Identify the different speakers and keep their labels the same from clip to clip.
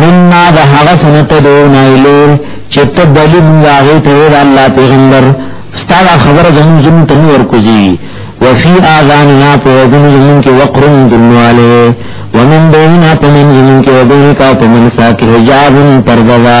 Speaker 1: مما دا هغه سنت دون ایلیر چې ته دلی موږ هغه ته ویل الله پیغمبر ستاره خبره زموږ زموږ ته نور کوزي وفي اذاننا په وګن زموږ کې وقر دنواله ومن بیننا په من زموږ کې وګن کا په من ساکه حجاب پردوا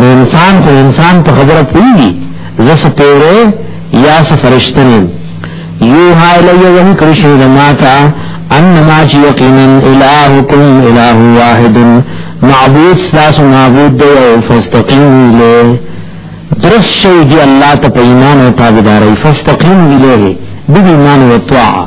Speaker 1: انسان خو انسان په خبره پوهیږي زه څه پیری یا څه فرشته نیم یوها الیه وحی کړی شوی ده ما ته انما چې یقینا الهکم اله واحد معبود ستاسو معبود دی او فاستقیمو الیه درست شوی دی الله ته په ایمان او تابعدارۍ فاستقیمو الیه بدی ایمان و طاعه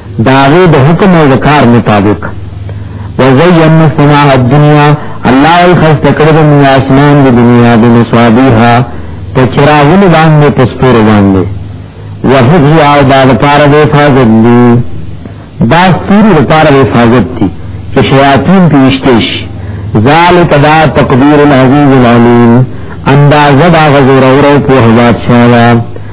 Speaker 1: داغه د حکم او د کار مطابق وزین سماع الدنیا الله ای خست کړه د اسمان د دنیا د مصابیحا ته چراغونه باندې تستور باندې وحفظ او دا لپاره د حفاظت دی دا ستوري لپاره د حفاظت دی چې شیاطین پیشته شي ذالک دا تقدیر العزیز العلیم اندازه دا غزور اورو په هوا شاله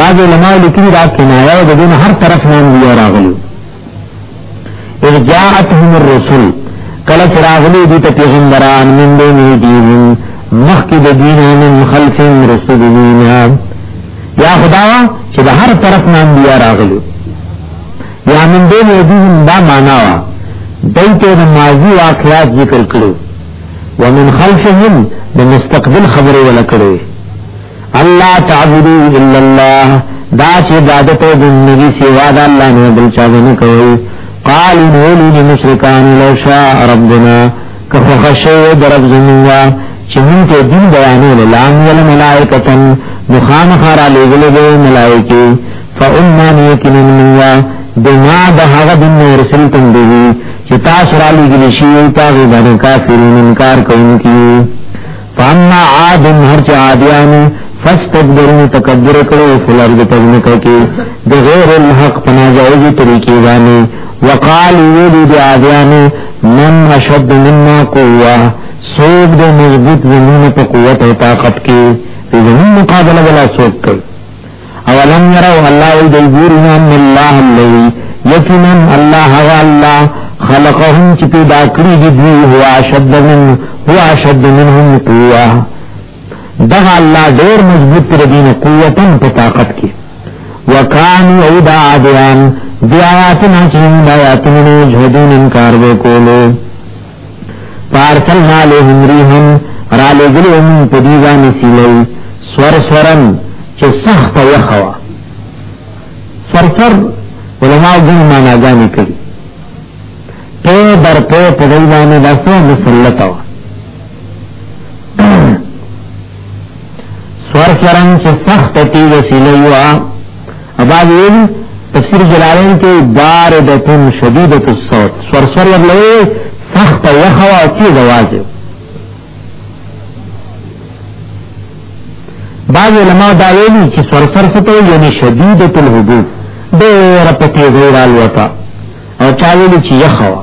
Speaker 1: بعض علماء لیکلي دا کنایه د دین هر طرف نه دی راغلی اذ جاءتهم الرسل کله چې راغلي دي ته پیغمبران من دې نه دي مخکې د دین من خلف رسول دینا یا خدا چې د هر طرف نه دی راغلی یا من دې نه دي دا معنا وا دایته د ماضی واقعات ذکر کړو ومن خلفهم د مستقبل خبره ولا کړي الله تعبدو الا الله دا چې عبادت او بندگی سوا د الله نه بل چا نه کوي قال نولي مشرکان لو شاء ربنا کفو خشو درب زمونږه چې موږ ته دین بیانول لام ول ملائکتن مخامخ را لېږلې ملائکه فإنا يكنن ميا بما بهغه دین ورسلتم به چې تاسو را لګل شي او تاسو باندې کافرین انکار کوونکی فاما عاد هر چې عادیان فاستكبروا تکبر کړو فلر د پزمکه کې د غیر الحق پنا جایز طریقې باندې وقالوا ولي د عادیان من اشد منا قوه سوق د مضبوط زمونه په قوت او طاقت کې په زمون مقابله ولا سوق کوي اولم یرو الله وی دی ګورن ان الله الذی یقینا الله هو الله خلقهم چې پیدا کړی دی دی هو اشد من هو اشد منهم قوه دغه الله ډیر مضبوط تر دین قوتن په طاقت کې وکانو او دا عادیان دی آیاتنا چین آیاتنا جهدون انکار وکولو فارسلنا علیهم ریحا را لګلی ومن په دې باندې سیلای سور سورن چې سخت یخوا سر سر علماء جن معنا غانې کوي ته در په په دې باندې لاسه مسلطه سور سرن چې سخت تی وسیله یو اباد ویل تفسیر جلالین کې باردتن شدیدت الصوت سور سور ورلوي سخت یخوا او تیز आवाज بعض علماء دا ویلي چې سور سور څه ته یعنی شدیدت الهبوب ډېر په تیزه راوتا او چا ویلي چې یخوا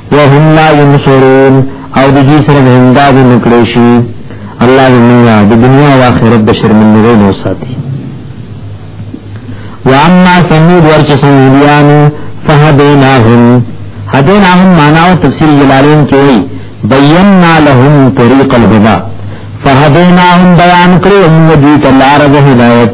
Speaker 1: وهم لا ينصرون او د دې سره امداد نکړي شي الله دې موږ د دنیا او آخرت د شرمندګۍ نه وساتي واما سمود ورچ سمودیان فهدیناهم هدیناهم معنا او تفسیر جلالین کې وي بینا لهم طریق الهدى فهدیناهم بیان کړو موږ دې ته لار د هدایت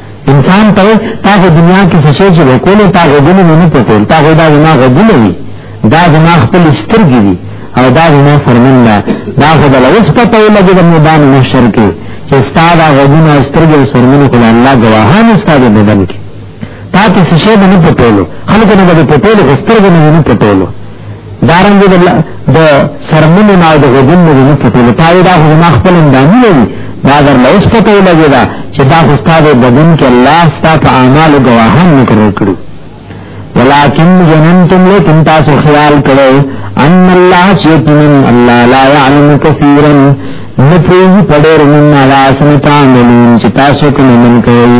Speaker 1: انسان ته تا په دنیا کې څه چې وکول تا غوډونه نه پټول تا غوډا نه غوډونه وي دا زما خپل سترګې دي او دا زما فرمان ده دا خو د لوس په توله کې د میدان محشر کې چې استاد غوډونه سترګې او سرمنه خدای الله ګواهان استاد بدن کې تا ته څه شی نه پټول خلک نه به پټول سترګې نه نه پټول دارنګه د د سرمنو نه د غوګن نه نه پټول پای دا خو ما خپل اندامي نه دي دا در له اوس پته ولګي دا چې دا خو ستاسو بدن کې الله ستاسو په اعمالو ګواهان مقرر کړو ولكن جننتم لكن تاسو خیال کړو ان الله شیطان الله لا يعلم كثيرا نفوه پدر من نواسن تعملون چې تاسو کوم من کوي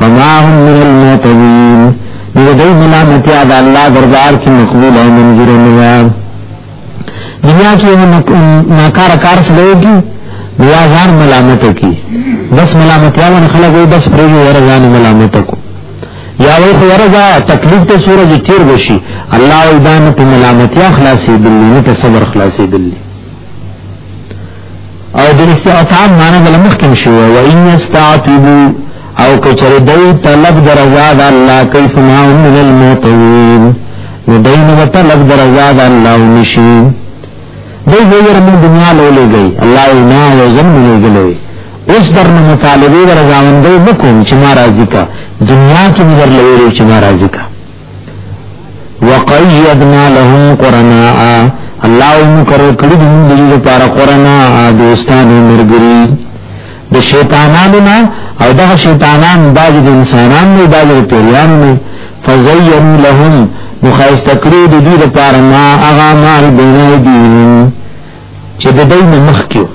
Speaker 1: فما هم من المعتدین نو دی ملامتی دا اللہ دربار کی مقبول ہے منظور نوا دنیا کی ناکار کار سلو کی نوا زان ملامت کی بس ملامتی آوان خلق ہوئی بس پریو ورزان ملامت کو یا وی خو ورزا تکلیف تے سورج تیر بشی اللہ ویدان پی ملامتی خلاصی دلی نو پی صبر خلاصی دلی او د استعتاب معنی د لمخکم شو و ان استعتبوا او کچر دی طلب درزا د الله کیف ما من الموتوین نو دی نو طلب درزا د الله نشي دی ویره من دنیا لو لګی الله نه یو زم لګلوی اوس در نه مطالبه درزاوندې وکوم چې ما راضی کا دنیا کې مې در لوري چې ما راضی کا وقیدنا لهم قرنا الله ان کرو کړي د موږ لپاره قرنا دوستان مرګري د شیطانانو نه او دا شیطانان باج د انسانانو نه باج د پیرانو نه فزین لهم مخایست کړو د دې لپاره ما اغا مال بنای دین چې د دې نه مخ کیو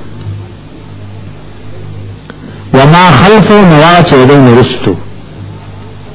Speaker 1: وما خلفه نواچه دین رستو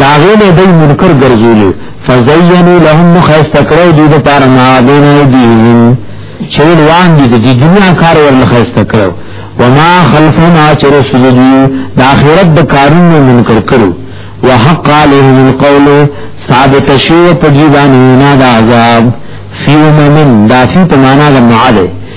Speaker 1: دا غي نه دی منکر ګرځولې فزینوا لهم مخیست کړو دې د پاره ما بین ایدیهم چې روان دي د دنیا کار ورل خیست کړو وما خلفنا چې رسول دي د آخرت د کارونو منکر کړو وحق عليهم القول ثابت شو په دې باندې نه دا عذاب فی من دا فی په معنا د معاده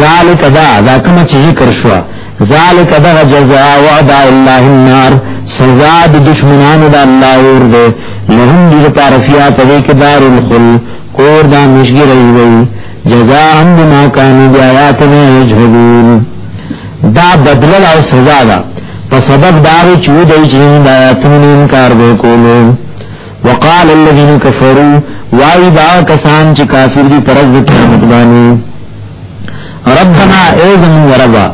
Speaker 1: ذالک دا دا کوم چې ذکر شو ذالک دا جزاء وعد الله النار سزا د دشمنانو د الله اور ده لهم دې لپاره فیا پدې کې دار الخل کور دا مشګری وي جزاء بما كانوا بآياتنا يجحدون دا بدل او سزا ده په سبب دار چې دوی چې د آیاتونو انکار وکولو وقال الذين كفروا واي دا کسان چې کافر دي پرز د قیامت باندې ربنا اذن وربا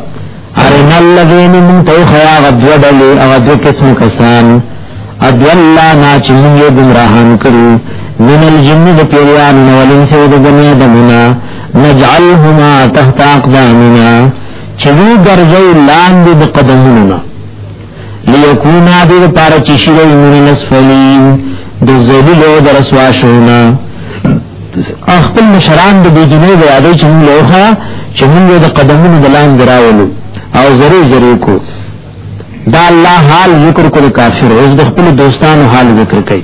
Speaker 1: ارنا الذين من توخوا غدودل او د قسم کسان ادولا نا چې موږ ګمراهان کړو من الجن د پیران نو ولین سو د دنیا دمنا نجعلهما تحت اقدامنا چې وی درځي لاندې د قدمونو لیکونا دې لپاره چې شي د من الاسفلین د ذلیل او د رسوا شونه خپل مشران د بيدینه د یادې چې موږ لوخه چې موږ د قدمونو د لاندې دراولو او زری زری کو دا الله حال ذکر کول کافر او د خپل دوستانو حال ذکر کوي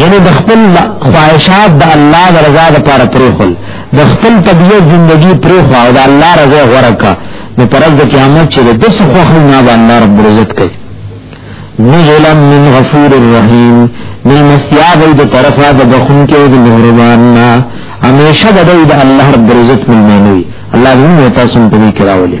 Speaker 1: یعنی د خپل خواهشات د الله د رضا لپاره پرېخل د خپل طبیعت زندگی پرېخوا او د الله رضا غوړه کا نو پرځ د قیامت چې د څه خوخه نه به الله رب عزت کوي نزلا من غفور الرحیم من مسیاب د طرفا د بخون کې د مهربان نه همیشه د د الله رب عزت ملمنوي الله دې تاسو په دې کې راولي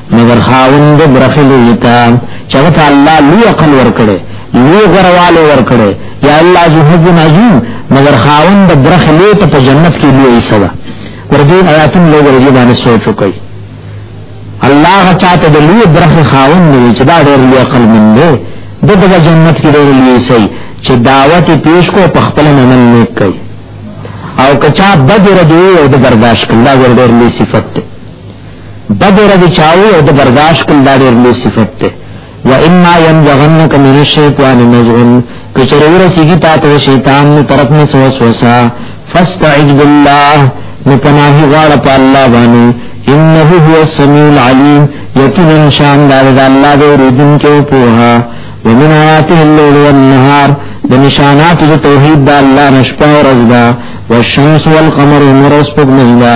Speaker 1: مگر خاوند برخه لوی تا چغتا الله لوی عقل ورکړي لوی غرواله ورکړي یا الله ذو حظ عظیم مگر خاوند برخه لوی ته په جنت کې لوی سبا ورته آیاتن لوی ورته باندې سوچ وکړي الله غچا ته د لوی برخه خاوند دی چې دا ډېر لوی عقل مند دی دغه جنت کې ډېر لوی سي چې دعوت پیش کو په خپل عمل نه کوي او کچا بدر دی او د برداشت کړه دا ډېر لوی صفت دی بد ورځ چاوي او د برداشت کول دا ډېر لوی صفت دی و اما ينزغنك من الشيطان نزغ کچره ورسیږي تا ته شیطان نو طرف نه سو وسوسه فاستعذ بالله نو پناه غواړه په الله باندې انه هو السميع العليم یقینا شان دار د الله د رودن کې پوها ومن آیاته الليل والنهار د نشانات د توحید د الله نشپا ورځ دا والشمس والقمر نور سپوږمۍ دا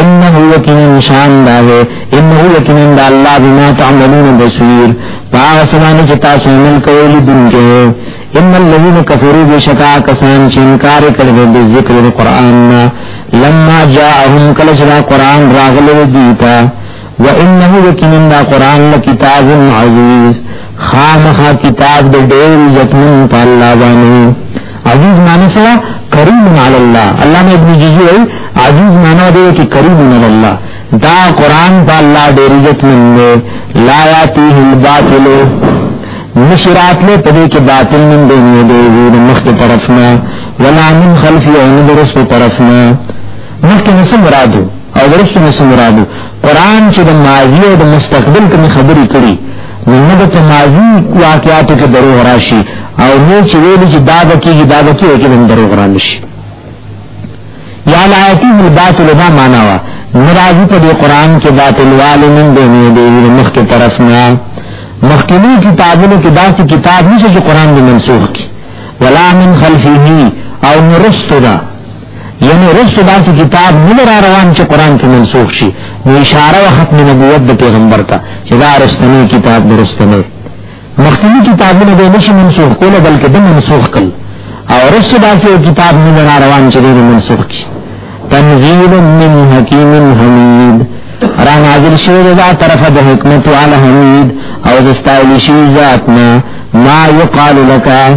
Speaker 1: انه یقینا شان دا ہے انه یقینا دا الله بما تعملون بصیر باغ سمانه چې تاسو عمل کوئ دونکو ان الذين كفروا بشکا کسان چې انکار کړي د ذکر قرآن لما جاءهم کله چې قرآن راغلی دیتا وانه یقینا دا قران لکتاب عزیز خامخا کتاب د ډېر عزتمن په الله باندې عزیز معنی سره کریم علی الله علامه ابن جوزی وی عزیز معنی دی چې کریم علی الله دا قران په الله ډېر عزتمن دی لا یاتیه الباطل نشرات له پدې کې باطل من دی نه دی د مخ طرف نه ولا من خلفی او نه درس طرف نه مخکې نه څه مراد او وروسته نه څه مراد قرآن چې د ماضي او د مستقبل کومې خبرې کړي نو نه به په ماضي واقعاتو کې دروغ راشي او نه چې ویلي چې دا به کېږي دا به کېږي کې به هم دروغ رانه شي یا لا یتیه الباطل دا معنا وه ناراضي په دې قرآن کې باطل والي من بینې دی مخکې طرف نه مخکینی کتابونو کې داسې کتاب نشته چې قرآن دې منسوخ کړي ولا من خلفه او نرستو ده یعنی رسو داسی کتاب نمر آروان چه قرآن کی منسوخ شی نو اشاره و ختم نبوت دا پیغمبر تا چه دا رستنی کتاب دا رستنی مختمی کتابون دا نشی منسوخ کولا بلکه دا منسوخ کل او رسو داسی کتاب نمر آروان چه دا منسوخ کی تنزیل من حکیم حمید را نازل شوی دا طرف دا حکمت علی حمید او دستایلی شوی ذاتنا ما یقال لکا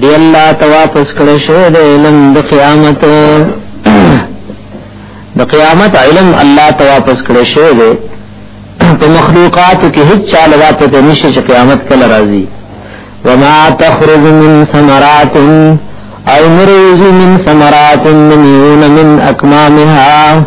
Speaker 1: دی الله ته واپس کړی شوی دی علم د قیامت د قیامت علم الله ته واپس کړی شوی دی په مخلوقات کې هیڅ چا لوا پته نشي چې قیامت کله راځي وما تخرج من ثمرات او نروز من ثمرات من يون من اکمامها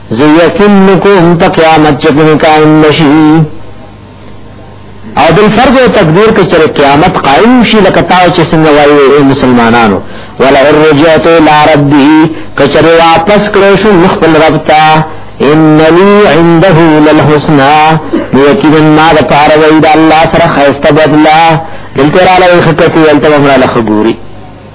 Speaker 1: زه یقین نکوم په قیامت چې کوم قائم نشي او بل فرض او تقدیر کې چې قیامت قائم شي لکه تاسو چې څنګه وایي مسلمانانو ولا الرجعت الى ربه کچره واپس کړو شو خپل رب ته ان لي عنده للحسنى یقینا ما د پاره وای د الله سره خیرته بدلا دلته را لوي خکتی ولته ما له خبوري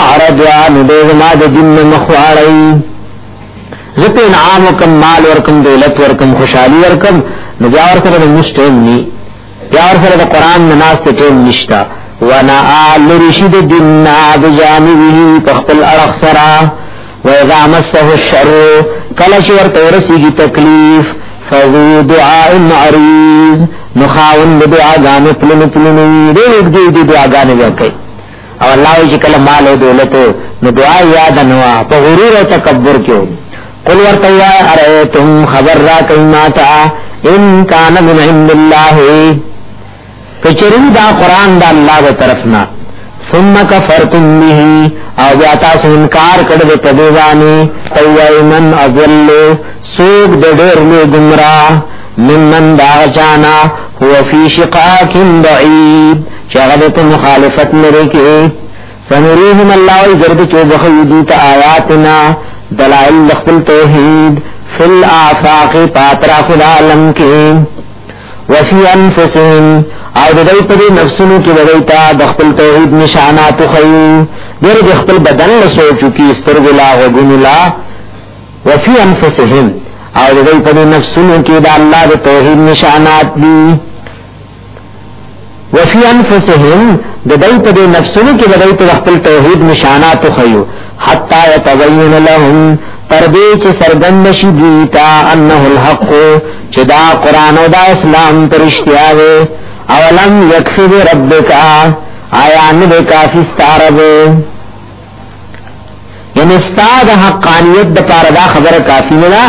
Speaker 1: اعرض عن دې زما د دین نه مخواړی زه په انعام کم مال ورکم دولت ورکم خوشحالي ورکم نو بیا ورسره د مشته ني بیا ورسره د قران نه ناس ته ټیم نشتا وانا ال رشید دین نا بجانبه تخپل ارخ سرا و اذا مسه الشر کله چې ورته ورسیږي تکلیف فذو دعاء عریض نو خاون دعا غانه پلن پلن دې دې دعا غانه وکړي او الله چې کله مال او دولت نو دعا یاد نه وا په غرور او تکبر کې قل ورته یا ارئتم خبر را کیما تا ان کان من عند الله کچری دا قران دا الله دی طرفنا ثم کفرتم به او بیا تاسو انکار کړل په دی باندې توای من اضل سوق د ډېر لوی گمراه ممن دا چانا هو فی شقاق بعید چې هغه د په مخالفت لري کې سنريهم الله او زرد چې بخو دي ته آیاتنا دلائل خپل توحید فل آفاق پاترا فل عالم کې وفي انفسهم او د دوی په نفسونو کې دوی ته د خپل توحید نشانات خو ډېر د خپل بدن له سوچو کې سترګې لا غوګون لا وفي انفسهم او دوی په نفسونو کې د الله د توحید نشانات دي وفي انفسهم د دای په دې نفسونو کې د دای په خپل توحید نشانات خو حتا يتبين لهم تر دې چې سرګند شي دوی ته انه الحق چې دا قران او دا اسلام پرشتیا وي اولم یکفی ربک آیا نه کافی ستاره یعنی ستا د حقانیت د پاره دا خبره کافی نه ده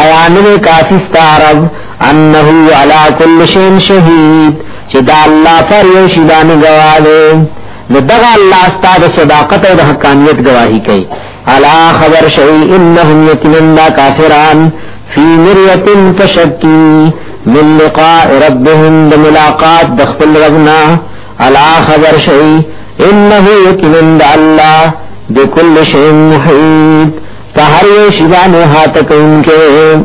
Speaker 1: آیا نه کافی ستا رب انه علی کل شیء شهید چې دا الله پر یو شی باندې گواه دی نو دغه الله ستا د صداقت او د حقانیت گواهی کوي الا خبر شی انهم یقینا کافران فی مریه تشکی من لقاء ربهم د ملاقات د خپل ربنا على خبر شيء انه يكن الله بكل شيء محيط فهر يشبع نهاتك انكه